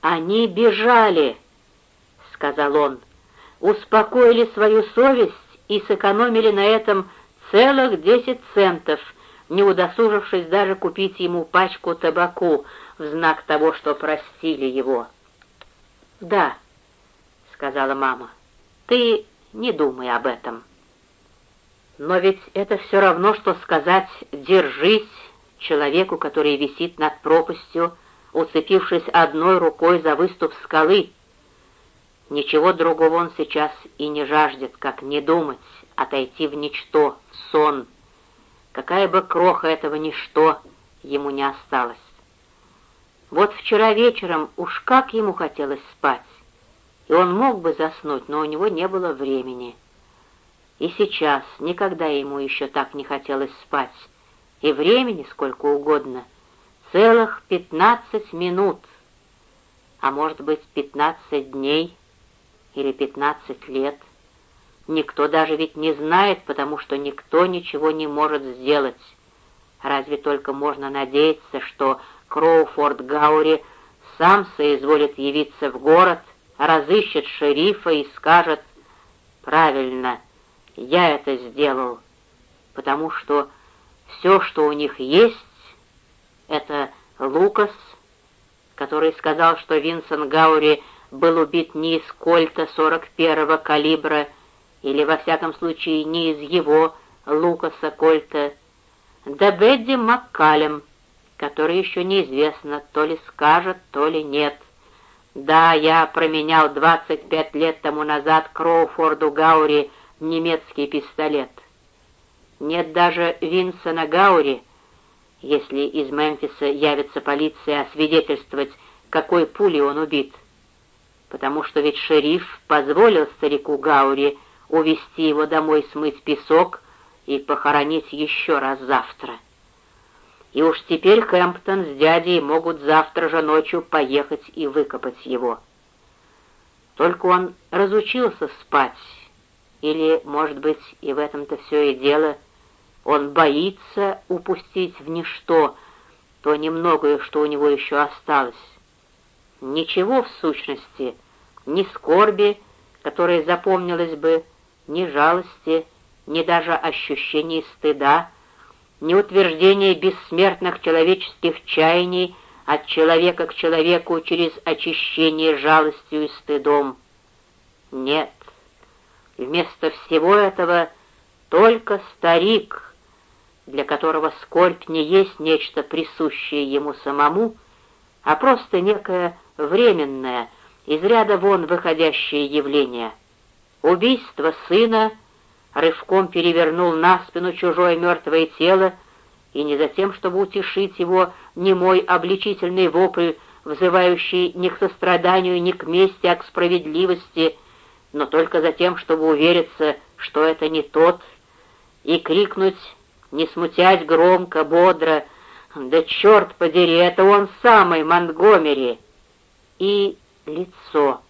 «Они бежали», — сказал он, — «успокоили свою совесть и сэкономили на этом целых десять центов, не удосужившись даже купить ему пачку табаку в знак того, что простили его». «Да», — сказала мама, — «ты не думай об этом». Но ведь это все равно, что сказать «держись» человеку, который висит над пропастью, уцепившись одной рукой за выступ скалы. Ничего другого он сейчас и не жаждет, как не думать, отойти в ничто, в сон. Какая бы кроха этого ничто ему не осталось. Вот вчера вечером уж как ему хотелось спать, и он мог бы заснуть, но у него не было времени. И сейчас никогда ему еще так не хотелось спать, и времени сколько угодно — Целых пятнадцать минут, а может быть пятнадцать дней или пятнадцать лет. Никто даже ведь не знает, потому что никто ничего не может сделать. Разве только можно надеяться, что Кроуфорд Гаури сам соизволит явиться в город, разыщет шерифа и скажет «Правильно, я это сделал», потому что все, что у них есть, это Лукас, который сказал, что Винсент Гаури был убит не из кольта 41-го калибра, или, во всяком случае, не из его, Лукаса, кольта, да Бедди Маккалем, который еще неизвестно, то ли скажет, то ли нет. Да, я променял 25 лет тому назад Кроуфорду Гаури немецкий пистолет. Нет даже Винсона Гаури, если из Мемфиса явится полиция освидетельствовать, какой пулей он убит. Потому что ведь шериф позволил старику Гаури увести его домой смыть песок и похоронить еще раз завтра. И уж теперь Хэмптон с дядей могут завтра же ночью поехать и выкопать его. Только он разучился спать, или, может быть, и в этом-то все и дело — он боится упустить в ничто то немногое, что у него еще осталось. Ничего в сущности, ни скорби, которая запомнилась бы, ни жалости, ни даже ощущения стыда, ни утверждения бессмертных человеческих чаяний от человека к человеку через очищение жалостью и стыдом. Нет, вместо всего этого только старик — для которого скорбь не есть нечто присущее ему самому, а просто некое временное, из ряда вон выходящее явление. Убийство сына рывком перевернул на спину чужое мертвое тело, и не за тем, чтобы утешить его немой обличительный вопль, взывающий не к состраданию, не к мести, а к справедливости, но только за тем, чтобы увериться, что это не тот, и крикнуть не смутясь громко, бодро, «Да черт подери, это он самый, Монтгомери!» И лицо.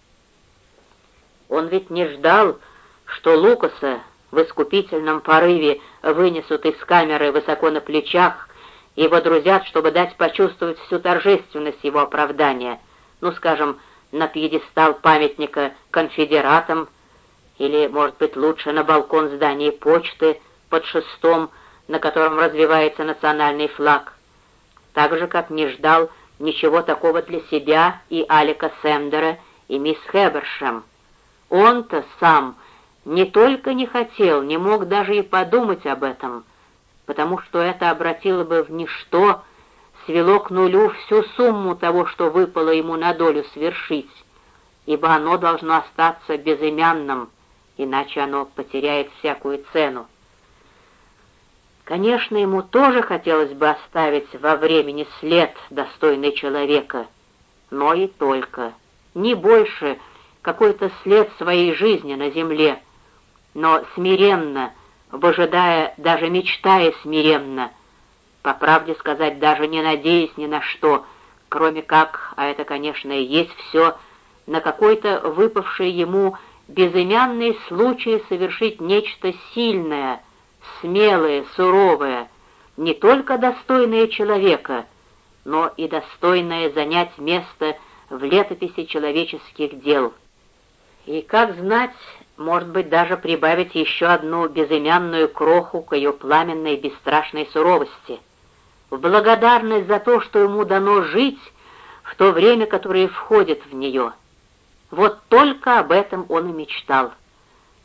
Он ведь не ждал, что Лукаса в искупительном порыве вынесут из камеры высоко на плечах и водрузят, чтобы дать почувствовать всю торжественность его оправдания, ну, скажем, на пьедестал памятника конфедератам, или, может быть, лучше на балкон здания почты под шестом, на котором развивается национальный флаг, так же, как не ждал ничего такого для себя и Алика Сендера, и мисс Хебершем. Он-то сам не только не хотел, не мог даже и подумать об этом, потому что это обратило бы в ничто, свело к нулю всю сумму того, что выпало ему на долю свершить, ибо оно должно остаться безымянным, иначе оно потеряет всякую цену. Конечно, ему тоже хотелось бы оставить во времени след, достойный человека, но и только, не больше какой-то след своей жизни на земле, но смиренно, выжидая, даже мечтая смиренно, по правде сказать, даже не надеясь ни на что, кроме как, а это, конечно, и есть все, на какой-то выпавший ему безымянный случай совершить нечто сильное — смелое, суровое, не только достойное человека, но и достойное занять место в летописи человеческих дел. И, как знать, может быть, даже прибавить еще одну безымянную кроху к ее пламенной бесстрашной суровости, в благодарность за то, что ему дано жить в то время, которое входит в нее. Вот только об этом он и мечтал,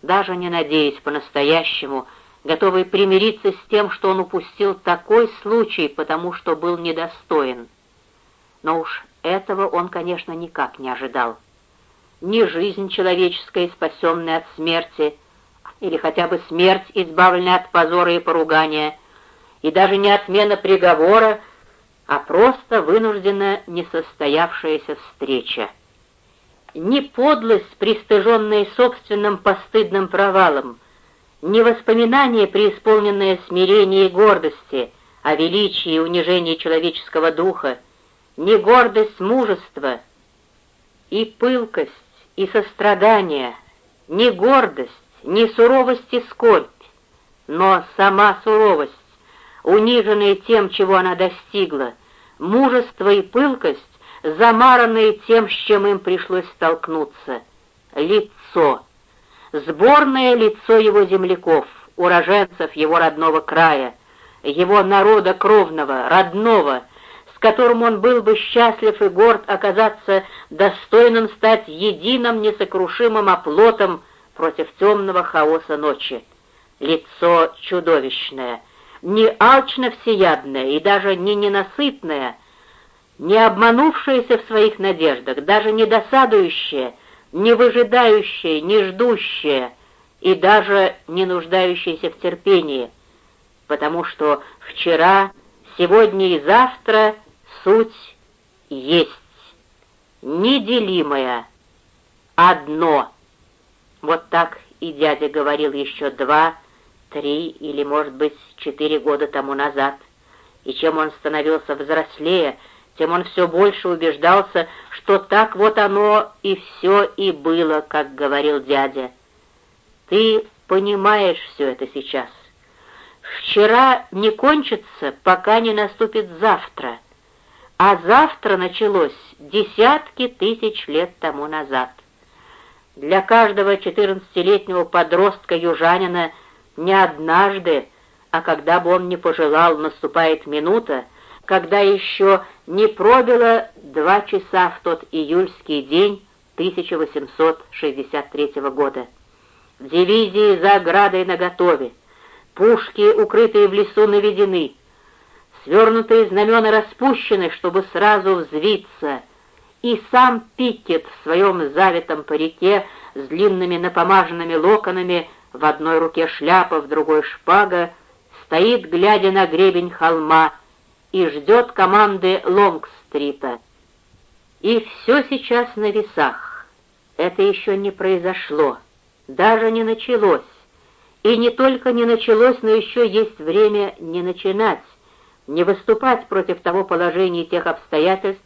даже не надеясь по-настоящему, готовый примириться с тем, что он упустил такой случай, потому что был недостоин. Но уж этого он, конечно, никак не ожидал ни жизнь человеческая, спасенная от смерти, или хотя бы смерть, избавленная от позора и поругания, и даже не отмена приговора, а просто вынуждена несостоявшаяся встреча. Ни подлость, пристыженная собственным постыдным провалом, ни воспоминание, преисполненное смирения и гордости о величии и унижении человеческого духа, ни гордость мужества и пылкость, и сострадание, не гордость, не суровость и скорбь, но сама суровость, униженная тем, чего она достигла, мужество и пылкость, замаранные тем, с чем им пришлось столкнуться, лицо, сборное лицо его земляков, уроженцев его родного края, его народа кровного, родного, с которым он был бы счастлив и горд оказаться достойным стать единым несокрушимым оплотом против темного хаоса ночи. Лицо чудовищное, не алчно всеядное и даже не ненасытное, не обманувшееся в своих надеждах, даже не досадующее, не выжидающее, не ждущее и даже не нуждающееся в терпении, потому что вчера, сегодня и завтра — суть есть, неделимое, одно. Вот так и дядя говорил еще два, три или, может быть, четыре года тому назад. И чем он становился взрослее, тем он все больше убеждался, что так вот оно и все и было, как говорил дядя. Ты понимаешь все это сейчас. Вчера не кончится, пока не наступит завтра — а завтра началось десятки тысяч лет тому назад. Для каждого четырнадцатилетнего подростка-южанина не однажды, а когда бы он не пожелал, наступает минута, когда еще не пробило два часа в тот июльский день 1863 года. Дивизии за оградой наготове, пушки, укрытые в лесу, наведены — Свернутые знамена распущены, чтобы сразу взвиться, и сам Пикет в своем завитом парике с длинными напомаженными локонами, в одной руке шляпа, в другой шпага, стоит, глядя на гребень холма, и ждет команды Лонгстрита. И все сейчас на весах. Это еще не произошло, даже не началось. И не только не началось, но еще есть время не начинать не выступать против того положения и тех обстоятельств,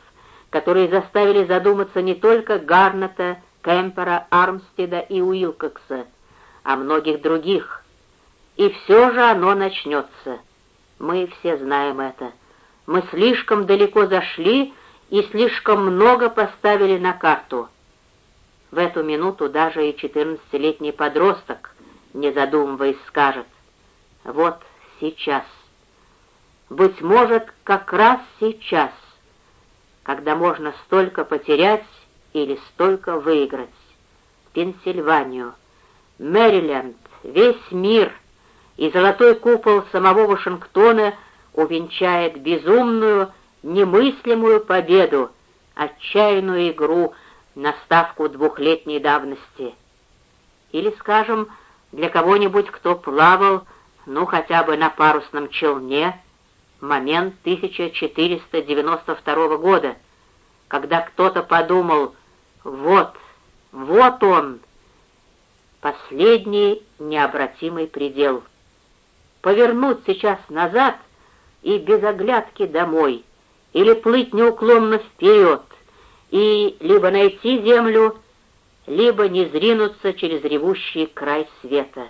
которые заставили задуматься не только Гарната, Кемпера, Армстеда и Уилкокса, а многих других. И все же оно начнется. Мы все знаем это. Мы слишком далеко зашли и слишком много поставили на карту. В эту минуту даже и четырнадцатилетний подросток, не задумываясь, скажет «Вот сейчас» быть может, как раз сейчас, когда можно столько потерять или столько выиграть. Пенсильванию, Мэриленд, весь мир и золотой купол самого Вашингтона увенчает безумную, немыслимую победу, отчаянную игру на ставку двухлетней давности. Или, скажем, для кого-нибудь, кто плавал, ну, хотя бы на парусном челне, момент 1492 года, когда кто-то подумал «Вот, вот он!» Последний необратимый предел. Повернуть сейчас назад и без оглядки домой, или плыть неуклонно вперед, и либо найти землю, либо не зринуться через ревущий край света.